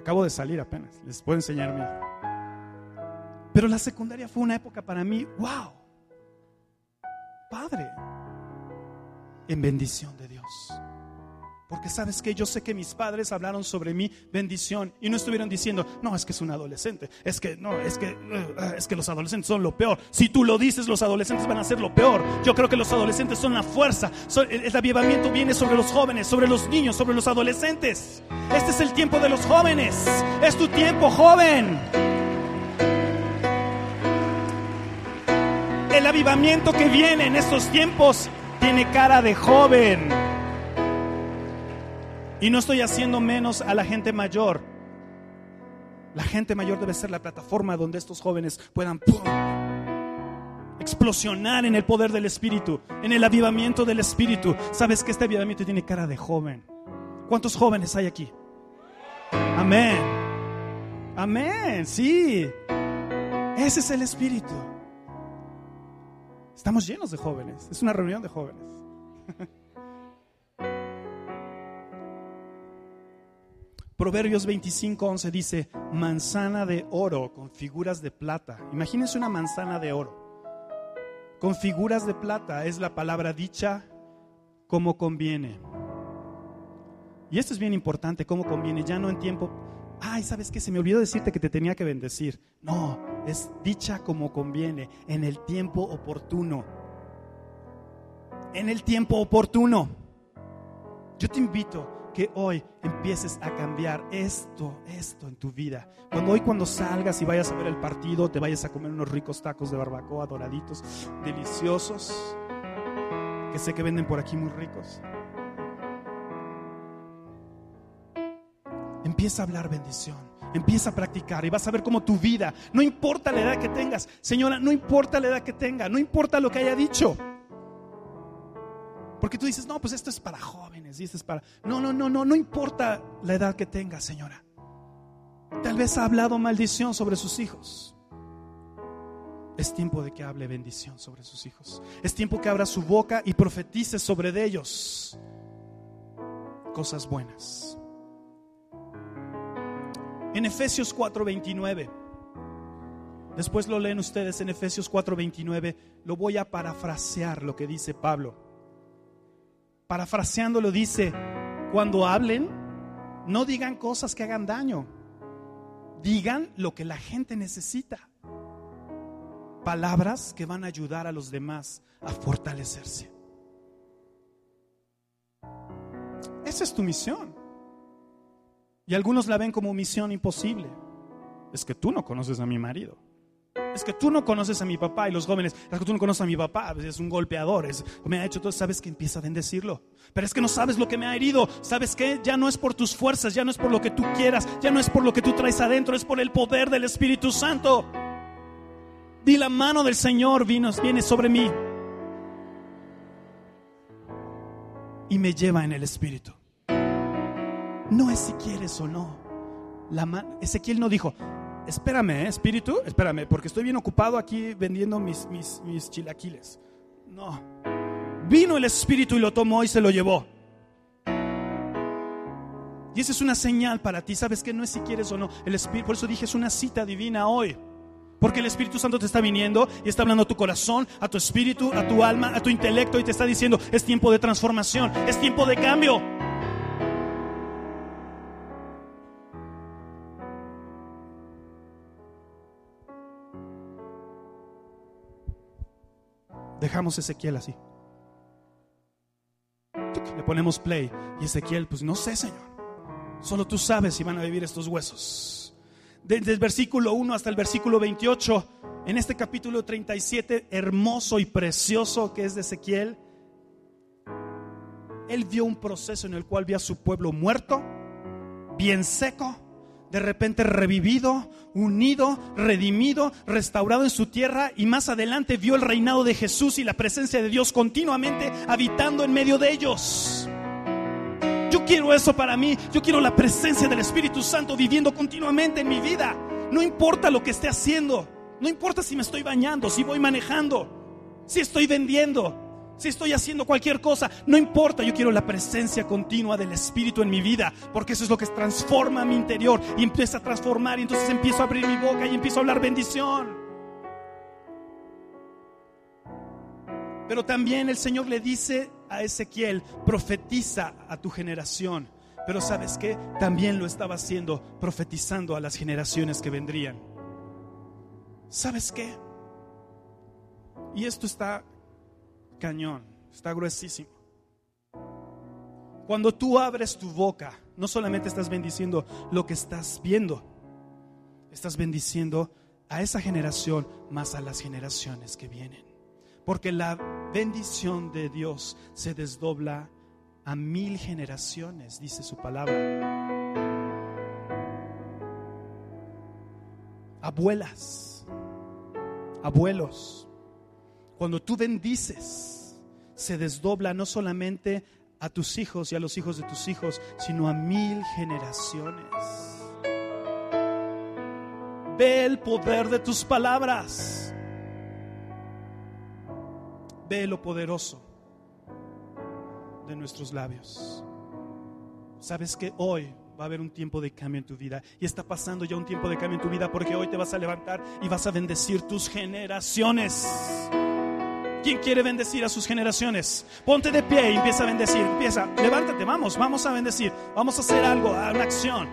Acabo de salir apenas, les puedo enseñar mi. Pero la secundaria fue una época para mí, wow, padre, en bendición de Dios. Porque sabes que yo sé que mis padres hablaron sobre mi bendición y no estuvieron diciendo, no, es que es un adolescente, es que no, es que uh, es que los adolescentes son lo peor. Si tú lo dices, los adolescentes van a ser lo peor. Yo creo que los adolescentes son la fuerza. El avivamiento viene sobre los jóvenes, sobre los niños, sobre los adolescentes. Este es el tiempo de los jóvenes. Es tu tiempo, joven. El avivamiento que viene en estos tiempos tiene cara de joven. Y no estoy haciendo menos a la gente mayor. La gente mayor debe ser la plataforma donde estos jóvenes puedan explosionar en el poder del Espíritu, en el avivamiento del Espíritu. Sabes que este avivamiento tiene cara de joven. ¿Cuántos jóvenes hay aquí? Amén. Amén, sí. Ese es el espíritu. Estamos llenos de jóvenes. Es una reunión de jóvenes. Proverbios 25:11 dice, manzana de oro con figuras de plata. Imagínense una manzana de oro. Con figuras de plata es la palabra dicha como conviene. Y esto es bien importante, cómo conviene, ya no en tiempo. Ay, ¿sabes qué? Se me olvidó decirte que te tenía que bendecir. No, es dicha como conviene, en el tiempo oportuno. En el tiempo oportuno. Yo te invito que hoy empieces a cambiar esto, esto en tu vida. Cuando hoy cuando salgas y vayas a ver el partido, te vayas a comer unos ricos tacos de barbacoa doraditos, deliciosos, que sé que venden por aquí muy ricos. Empieza a hablar bendición. Empieza a practicar y vas a ver cómo tu vida, no importa la edad que tengas, señora, no importa la edad que tenga, no importa lo que haya dicho. Porque tú dices, no, pues esto es para jóvenes y para... No, no, no, no, no importa la edad que tenga, señora. Tal vez ha hablado maldición sobre sus hijos. Es tiempo de que hable bendición sobre sus hijos. Es tiempo que abra su boca y profetice sobre ellos cosas buenas. En Efesios 4:29, después lo leen ustedes en Efesios 4:29, lo voy a parafrasear lo que dice Pablo. Parafraseándolo dice, cuando hablen, no digan cosas que hagan daño, digan lo que la gente necesita. Palabras que van a ayudar a los demás a fortalecerse. Esa es tu misión. Y algunos la ven como misión imposible. Es que tú no conoces a mi marido. Es que tú no conoces a mi papá y los jóvenes, es que tú no conoces a mi papá, es un golpeador, me ha hecho todo, sabes que empieza a bendecirlo. Pero es que no sabes lo que me ha herido, sabes que ya no es por tus fuerzas, ya no es por lo que tú quieras, ya no es por lo que tú traes adentro, es por el poder del Espíritu Santo. Di la mano del Señor vino, viene sobre mí y me lleva en el Espíritu. No es si quieres o no. La Ezequiel no dijo, espérame, ¿eh, espíritu, espérame, porque estoy bien ocupado aquí vendiendo mis, mis, mis chilaquiles. No. Vino el espíritu y lo tomó y se lo llevó. Y esa es una señal para ti. ¿Sabes que No es si quieres o no. El espíritu, por eso dije, es una cita divina hoy. Porque el Espíritu Santo te está viniendo y está hablando a tu corazón, a tu espíritu, a tu alma, a tu intelecto y te está diciendo, es tiempo de transformación, es tiempo de cambio. Dejamos Ezequiel así. Le ponemos play. Y Ezequiel, pues no sé, Señor. Solo tú sabes si van a vivir estos huesos. Desde el versículo 1 hasta el versículo 28, en este capítulo 37, hermoso y precioso que es de Ezequiel, él vio un proceso en el cual vio a su pueblo muerto, bien seco, de repente revivido, unido, redimido, restaurado en su tierra y más adelante vio el reinado de Jesús y la presencia de Dios continuamente habitando en medio de ellos. Yo quiero eso para mí, yo quiero la presencia del Espíritu Santo viviendo continuamente en mi vida. No importa lo que esté haciendo, no importa si me estoy bañando, si voy manejando, si estoy vendiendo, si estoy haciendo cualquier cosa, no importa, yo quiero la presencia continua del Espíritu en mi vida, porque eso es lo que transforma mi interior y empieza a transformar y entonces empiezo a abrir mi boca y empiezo a hablar bendición. Pero también el Señor le dice a Ezequiel, profetiza a tu generación. Pero sabes qué? También lo estaba haciendo profetizando a las generaciones que vendrían. ¿Sabes qué? Y esto está cañón, está gruesísimo. Cuando tú abres tu boca, no solamente estás bendiciendo lo que estás viendo, estás bendiciendo a esa generación más a las generaciones que vienen. Porque la bendición de Dios se desdobla a mil generaciones, dice su palabra. Abuelas, abuelos, cuando tú bendices, se desdobla no solamente a tus hijos y a los hijos de tus hijos, sino a mil generaciones. Ve el poder de tus palabras. Ve lo poderoso de nuestros labios. Sabes que hoy va a haber un tiempo de cambio en tu vida. Y está pasando ya un tiempo de cambio en tu vida porque hoy te vas a levantar y vas a bendecir tus generaciones. ¿Quién quiere bendecir a sus generaciones? Ponte de pie y empieza a bendecir. Empieza, levántate, vamos, vamos a bendecir. Vamos a hacer algo, una acción.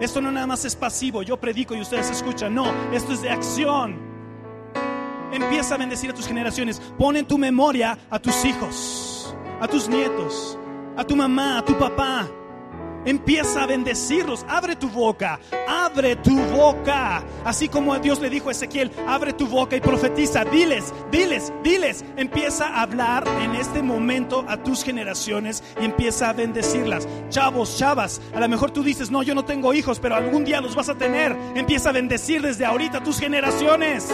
Esto no nada más es pasivo, yo predico y ustedes escuchan. No, esto es de acción. Empieza a bendecir a tus generaciones. Pon en tu memoria a tus hijos, a tus nietos, a tu mamá, a tu papá, Empieza a bendecirlos. Abre tu boca. Abre tu boca. Así como Dios le dijo a Ezequiel, abre tu boca y profetiza. Diles, diles, diles. Empieza a hablar en este momento a tus generaciones y empieza a bendecirlas. Chavos, chavas, a lo mejor tú dices, no, yo no tengo hijos, pero algún día los vas a tener. Empieza a bendecir desde ahorita a tus generaciones.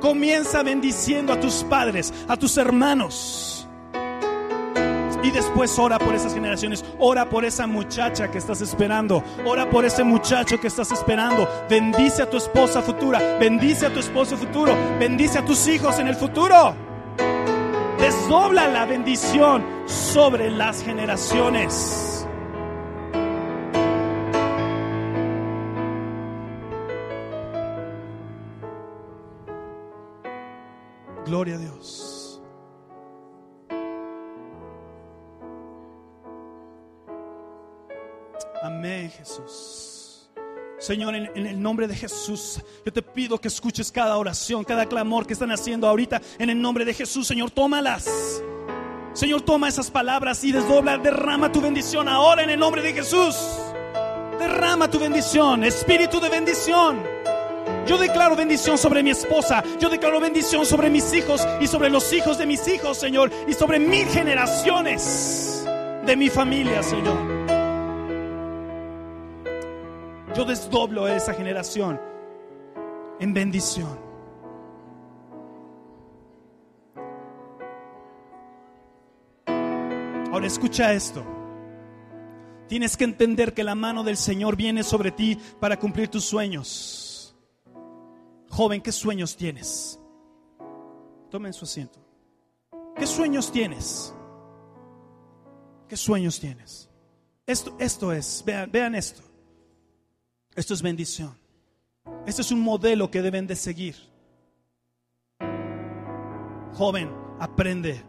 Comienza bendiciendo a tus padres, a tus hermanos y después ora por esas generaciones. Ora por esa muchacha que estás esperando. Ora por ese muchacho que estás esperando. Bendice a tu esposa futura. Bendice a tu esposo futuro. Bendice a tus hijos en el futuro. Desdobla la bendición sobre las generaciones. Gloria a Dios. Amén, Jesús. Señor, en, el nombre de Jesús, yo te pido que escuches cada oración, cada clamor que están haciendo ahorita. En el nombre de Jesús, Señor, tómalas. Señor, toma esas palabras y desdobla, derrama tu bendición ahora en el nombre de Jesús. Derrama tu bendición, espíritu de bendición. Yo declaro bendición sobre mi esposa. Yo declaro bendición sobre mis hijos y sobre los hijos de mis hijos, Señor. Y sobre mil generaciones de mi familia, Señor. Yo desdoblo a esa generación en bendición. Ahora escucha esto. Tienes que entender que la mano del Señor viene sobre ti para cumplir tus sueños. Joven, ¿qué sueños tienes? Tomen su asiento. ¿Qué sueños tienes? ¿Qué sueños tienes? Esto, esto es, vean, vean esto. Esto es bendición. Este es un modelo que deben de seguir. Joven, aprende.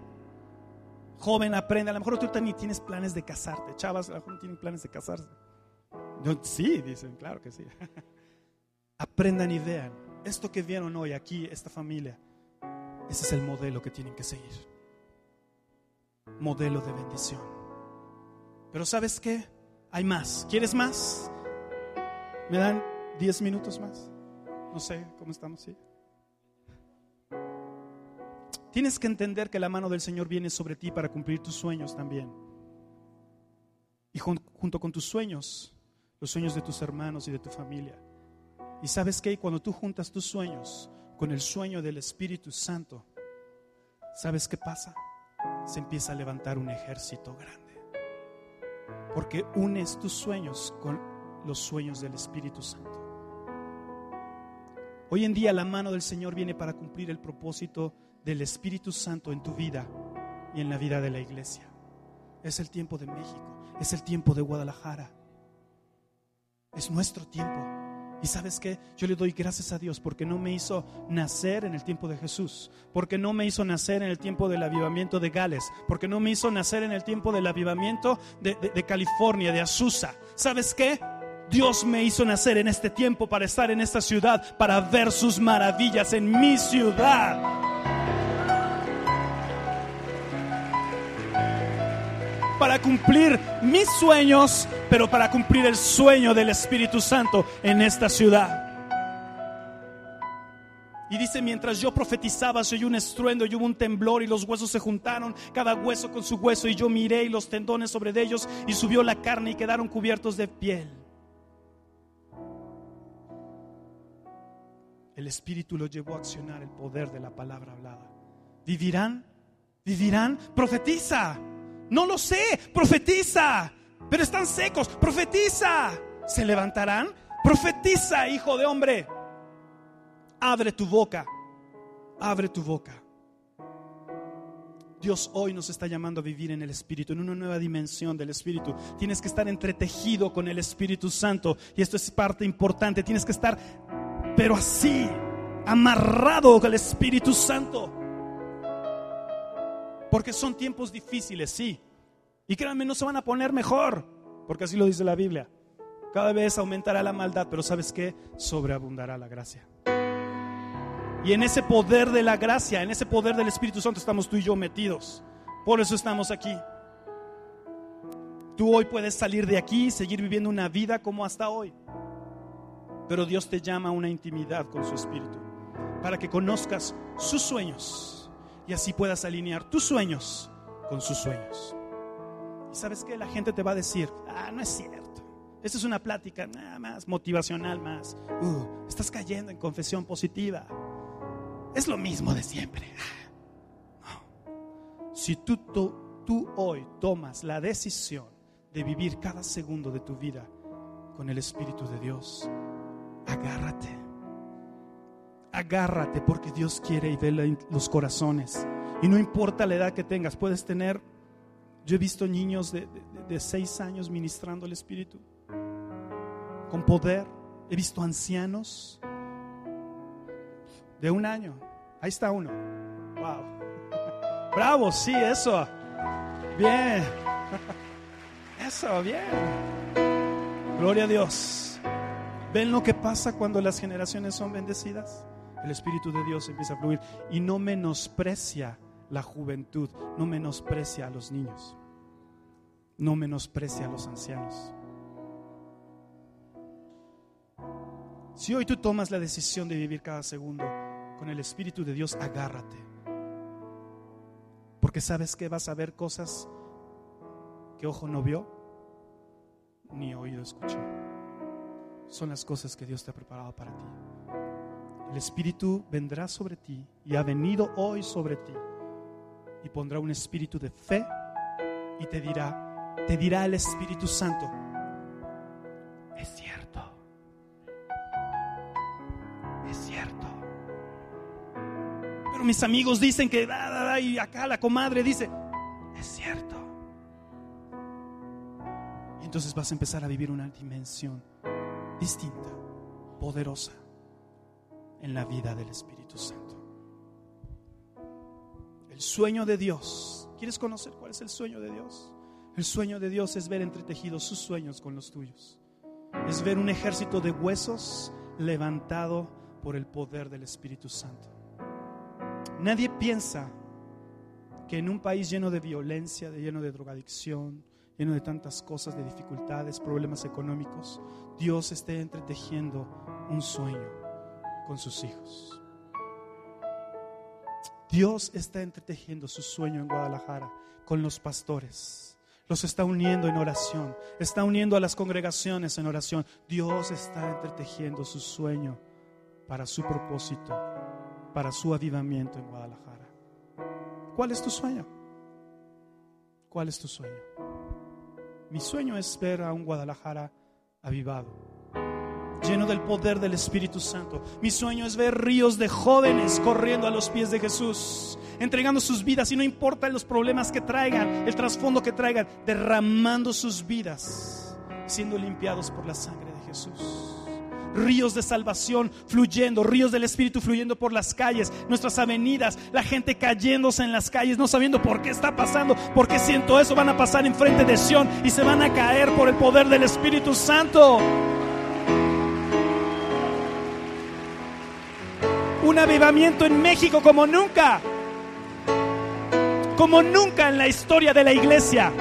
Joven, aprende. A lo mejor tú también tienes planes de casarte. Chavas, a lo mejor tienen planes de casarse. sí, dicen, claro que sí. Aprendan y vean. Esto que vieron hoy aquí, esta familia, ese es el modelo que tienen que seguir. Modelo de bendición. Pero ¿sabes qué? Hay más. ¿Quieres más? ¿Me dan 10 minutos más? No sé cómo estamos, ¿sí? Tienes que entender que la mano del Señor viene sobre ti para cumplir tus sueños también. Y junto con tus sueños, los sueños de tus hermanos y de tu familia. Y sabes que cuando tú juntas tus sueños con el sueño del Espíritu Santo, ¿sabes qué pasa? Se empieza a levantar un ejército grande. Porque unes tus sueños con los sueños del Espíritu Santo. Hoy en día la mano del Señor viene para cumplir el propósito del Espíritu Santo en tu vida y en la vida de la iglesia. Es el tiempo de México, es el tiempo de Guadalajara. Es nuestro tiempo. Y sabes qué? Yo le doy gracias a Dios porque no me hizo nacer en el tiempo de Jesús, porque no me hizo nacer en el tiempo del avivamiento de Gales, porque no me hizo nacer en el tiempo del avivamiento de, de California, de Azusa. ¿Sabes qué? Dios me hizo nacer en este tiempo para estar en esta ciudad, para ver sus maravillas en mi ciudad. Para cumplir mis sueños, pero para cumplir el sueño del Espíritu Santo en esta ciudad. Y dice, mientras yo profetizaba, se oyó un estruendo y hubo un temblor y los huesos se juntaron, cada hueso con su hueso, y yo miré y los tendones sobre ellos, y subió la carne y quedaron cubiertos de piel. El Espíritu lo llevó a accionar el poder de la palabra hablada. ¿Vivirán? ¿Vivirán? Profetiza. No lo sé, profetiza. Pero están secos, profetiza. ¿Se levantarán? Profetiza, hijo de hombre. Abre tu boca. Abre tu boca. Dios hoy nos está llamando a vivir en el Espíritu, en una nueva dimensión del Espíritu. Tienes que estar entretejido con el Espíritu Santo. Y esto es parte importante. Tienes que estar, pero así, amarrado con el Espíritu Santo. Porque son tiempos difíciles, sí. Y créanme, no se van a poner mejor. Porque así lo dice la Biblia. Cada vez aumentará la maldad, pero ¿sabes qué? Sobreabundará la gracia. Y en ese poder de la gracia, en ese poder del Espíritu Santo estamos tú y yo metidos. Por eso estamos aquí. Tú hoy puedes salir de aquí y seguir viviendo una vida como hasta hoy. Pero Dios te llama a una intimidad con su Espíritu para que conozcas sus sueños y así puedas alinear tus sueños con sus sueños. Y sabes que la gente te va a decir, ah, no es cierto. Esta es una plática nada más motivacional más. Uh, estás cayendo en confesión positiva es lo mismo de siempre. Si tú, tú, hoy tomas la decisión de vivir cada segundo de tu vida con el Espíritu de Dios, agárrate. Agárrate porque Dios quiere y ve los corazones. Y no importa la edad que tengas, puedes tener, yo he visto niños de, de seis años ministrando el Espíritu con poder. He visto ancianos de un año. Ahí está uno. Wow. Bravo, sí, eso. Bien. Eso, bien. Gloria a Dios. ¿Ven lo que pasa cuando las generaciones son bendecidas? El Espíritu de Dios empieza a fluir y no menosprecia la juventud, no menosprecia a los niños, no menosprecia a los ancianos. Si hoy tú tomas la decisión de vivir cada segundo con el Espíritu de Dios, agárrate. Porque sabes que vas a ver cosas que ojo no vio, ni oído escuchó. Son las cosas que Dios te ha preparado para ti. El Espíritu vendrá sobre ti y ha venido hoy sobre ti y pondrá un espíritu de fe y te dirá, te dirá el Espíritu Santo, es cierto mis amigos dicen que, y acá la comadre dice, es cierto. Y entonces vas a empezar a vivir una dimensión distinta, poderosa, en la vida del Espíritu Santo. El sueño de Dios. ¿Quieres conocer cuál es el sueño de Dios? El sueño de Dios es ver entretejidos sus sueños con los tuyos. Es ver un ejército de huesos levantado por el poder del Espíritu Santo. Nadie piensa que en un país lleno de violencia, lleno de drogadicción, lleno de tantas cosas, de dificultades, problemas económicos, Dios esté entretejiendo un sueño con sus hijos. Dios está entretejiendo su sueño en Guadalajara con los pastores. Los está uniendo en oración. Está uniendo a las congregaciones en oración. Dios está entretejiendo su sueño para su propósito para su avivamiento en Guadalajara. ¿Cuál es tu sueño? ¿Cuál es tu sueño? Mi sueño es ver a un Guadalajara avivado, lleno del poder del Espíritu Santo. Mi sueño es ver ríos de jóvenes corriendo a los pies de Jesús, entregando sus vidas y no importa los problemas que traigan, el trasfondo que traigan, derramando sus vidas, siendo limpiados por la sangre de Jesús ríos de salvación fluyendo, ríos del Espíritu fluyendo por las calles, nuestras avenidas, la gente cayéndose en las calles, no sabiendo por qué está pasando, por qué siento eso, van a pasar enfrente de Sion y se van a caer por el poder del Espíritu Santo. Un avivamiento en México como nunca, como nunca en la historia de la iglesia.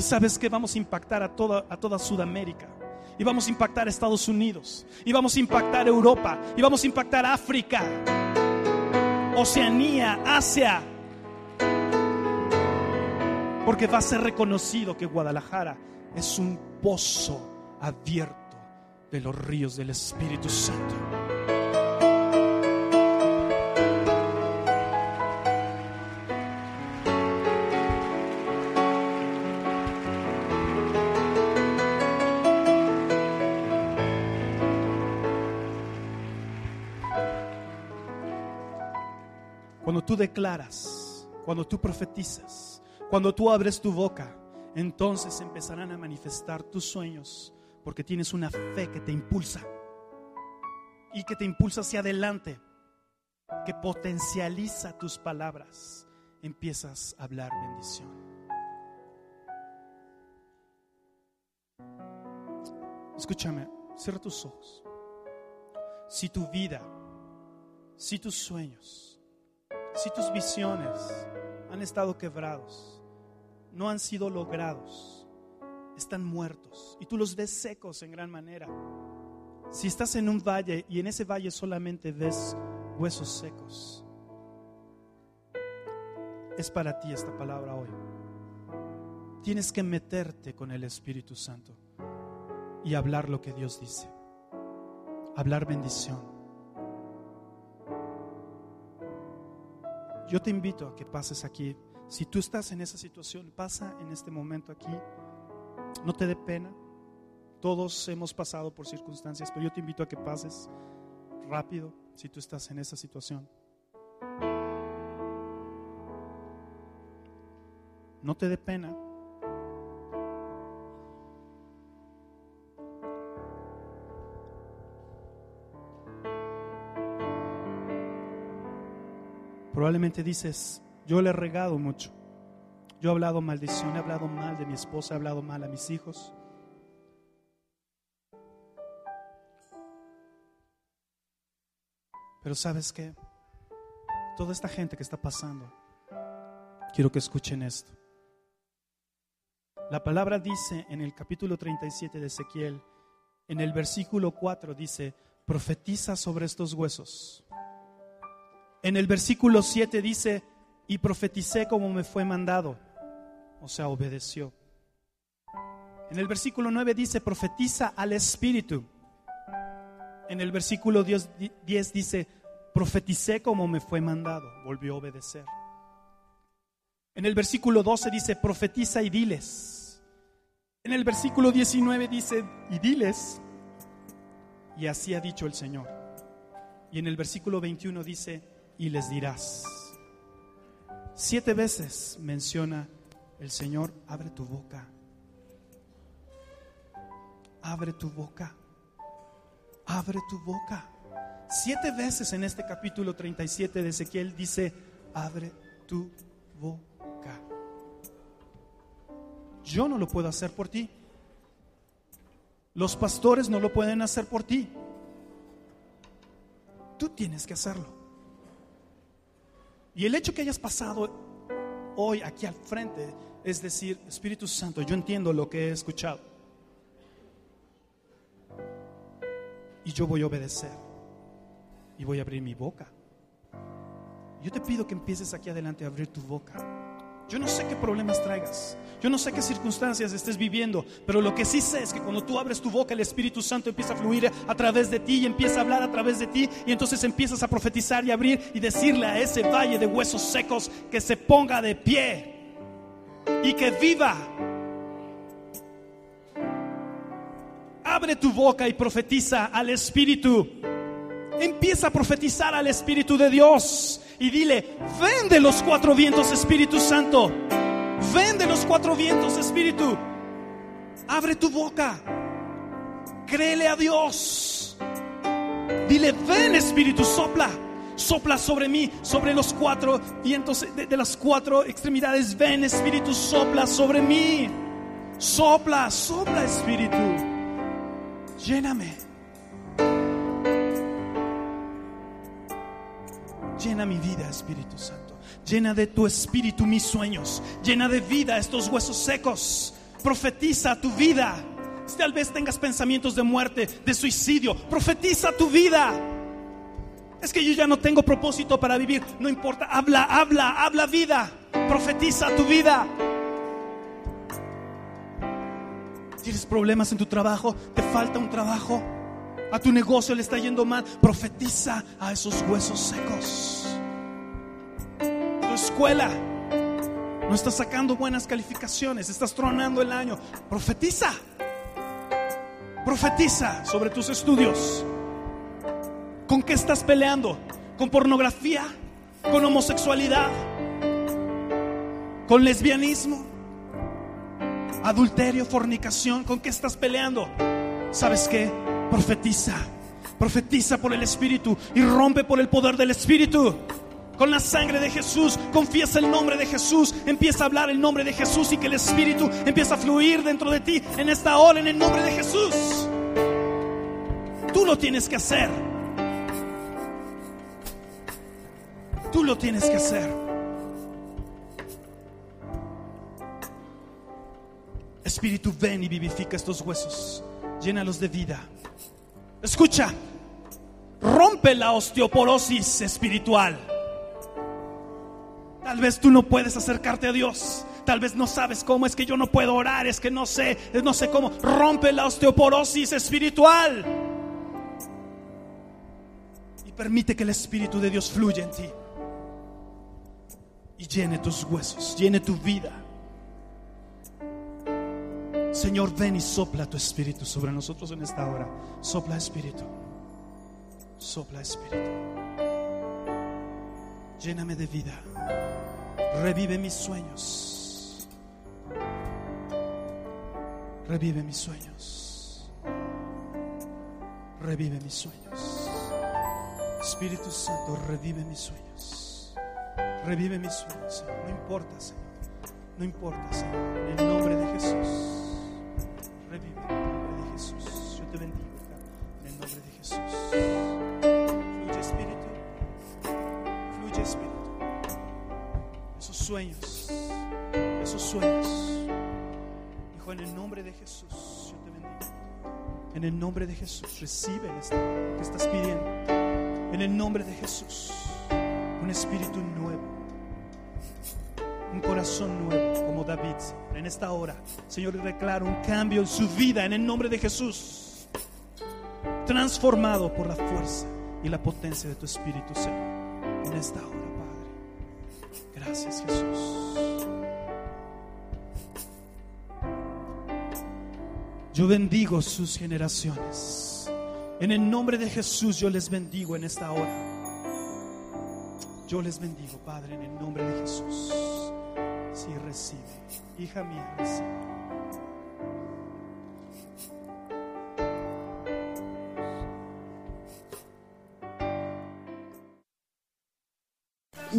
Y sabes que vamos a impactar a toda, a toda Sudamérica. Y vamos a impactar a Estados Unidos. Y vamos a impactar a Europa. Y vamos a impactar a África. Oceanía, Asia. Porque va a ser reconocido que Guadalajara es un pozo abierto de los ríos del Espíritu Santo. Tú declaras, cuando tú profetizas, cuando tú abres tu boca, entonces empezarán a manifestar tus sueños porque tienes una fe que te impulsa y que te impulsa hacia adelante, que potencializa tus palabras. Empiezas a hablar bendición. Escúchame, cierra tus ojos. Si tu vida, si tus sueños, si tus visiones han estado quebrados, no han sido logrados, están muertos y tú los ves secos en gran manera. Si estás en un valle y en ese valle solamente ves huesos secos, es para ti esta palabra hoy. Tienes que meterte con el Espíritu Santo y hablar lo que Dios dice. Hablar bendición. Yo te invito a que pases aquí. Si tú estás en esa situación, pasa en este momento aquí. No te dé pena. Todos hemos pasado por circunstancias, pero yo te invito a que pases rápido si tú estás en esa situación. No te dé pena. Probablemente dices, yo le he regado mucho. Yo he hablado maldición, he hablado mal de mi esposa, he hablado mal a mis hijos. Pero sabes qué? Toda esta gente que está pasando, quiero que escuchen esto. La palabra dice en el capítulo 37 de Ezequiel, en el versículo 4 dice, profetiza sobre estos huesos. En el versículo 7 dice, y profeticé como me fue mandado, o sea, obedeció. En el versículo 9 dice, profetiza al Espíritu. En el versículo 10, dice, profeticé como me fue mandado, volvió a obedecer. En el versículo 12 dice, profetiza y diles. En el versículo 19 dice, y diles, y así ha dicho el Señor. Y en el versículo 21 dice, y les dirás. Siete veces menciona el Señor, abre tu boca. Abre tu boca. Abre tu boca. Siete veces en este capítulo 37 de Ezequiel dice, abre tu boca. Yo no lo puedo hacer por ti. Los pastores no lo pueden hacer por ti. Tú tienes que hacerlo. Y el hecho que hayas pasado hoy aquí al frente es decir, Espíritu Santo, yo entiendo lo que he escuchado. Y yo voy a obedecer. Y voy a abrir mi boca. Yo te pido que empieces aquí adelante a abrir tu boca. Yo no sé qué problemas traigas. Yo no sé qué circunstancias estés viviendo, pero lo que sí sé es que cuando tú abres tu boca, el Espíritu Santo empieza a fluir a través de ti y empieza a hablar a través de ti y entonces empiezas a profetizar y abrir y decirle a ese valle de huesos secos que se ponga de pie y que viva. Abre tu boca y profetiza al Espíritu. Empieza a profetizar al Espíritu de Dios y dile, ven de los cuatro vientos Espíritu Santo, ven de los cuatro vientos Espíritu, abre tu boca, créele a Dios, dile, ven Espíritu, sopla. Sopla sobre mí, sobre los cuatro vientos de, de las cuatro extremidades. Ven, Espíritu, sopla sobre mí. Sopla, sopla, Espíritu. Lléname. Llena mi vida, Espíritu Santo. Llena de tu espíritu mis sueños. Llena de vida estos huesos secos. Profetiza tu vida. Tal vez tengas pensamientos de muerte, de suicidio. Profetiza tu vida. Es que yo ya no tengo propósito para vivir. No importa. Habla, habla, habla vida. Profetiza tu vida. ¿Tienes problemas en tu trabajo? ¿Te falta un trabajo? A tu negocio le está yendo mal, profetiza a esos huesos secos. Tu escuela no está sacando buenas calificaciones, estás tronando el año, profetiza. Profetiza sobre tus estudios. ¿Con qué estás peleando? ¿Con pornografía? con homosexualidad, con lesbianismo, adulterio, fornicación, ¿con qué estás peleando? ¿Sabes qué? Profetiza, profetiza por el Espíritu y rompe por el poder del Espíritu. Con la sangre de Jesús, confiesa el nombre de Jesús, empieza a hablar el nombre de Jesús y que el Espíritu empieza a fluir dentro de ti en esta hora en el nombre de Jesús. Tú lo tienes que hacer. Tú lo tienes que hacer. Espíritu, ven y vivifica estos huesos. Llénalos de vida. Escucha, rompe la osteoporosis espiritual. Tal vez tú no puedes acercarte a Dios. Tal vez no sabes cómo es que yo no puedo orar, es que no sé, no sé cómo. Rompe la osteoporosis espiritual. Y permite que el Espíritu de Dios fluya en ti. Y llene tus huesos, llene tu vida. Señor, ven y sopla tu espíritu sobre nosotros en esta hora. Sopla espíritu. Sopla espíritu. Lléname de vida. Revive mis sueños. Revive mis sueños. Revive mis sueños. Espíritu Santo, revive mis sueños. Revive mis sueños, Señor. No importa, Señor. No importa, Señor. En el nombre de Jesús. Te bendigo, hija, en el nombre de Jesús. Fluye Espíritu. Fluye Espíritu. Esos sueños. Esos sueños. Hijo, en el nombre de Jesús. Yo te bendigo. En el nombre de Jesús. Recibe esto que estás pidiendo. En el nombre de Jesús. Un espíritu nuevo un corazón nuevo como David en esta hora. Señor, declaro un cambio en su vida en el nombre de Jesús. Transformado por la fuerza y la potencia de tu Espíritu, Señor, en esta hora, Padre. Gracias, Jesús. Yo bendigo sus generaciones. En el nombre de Jesús yo les bendigo en esta hora. Yo les bendigo, Padre, en el nombre de Jesús. Si recibe, hija mía, recibe.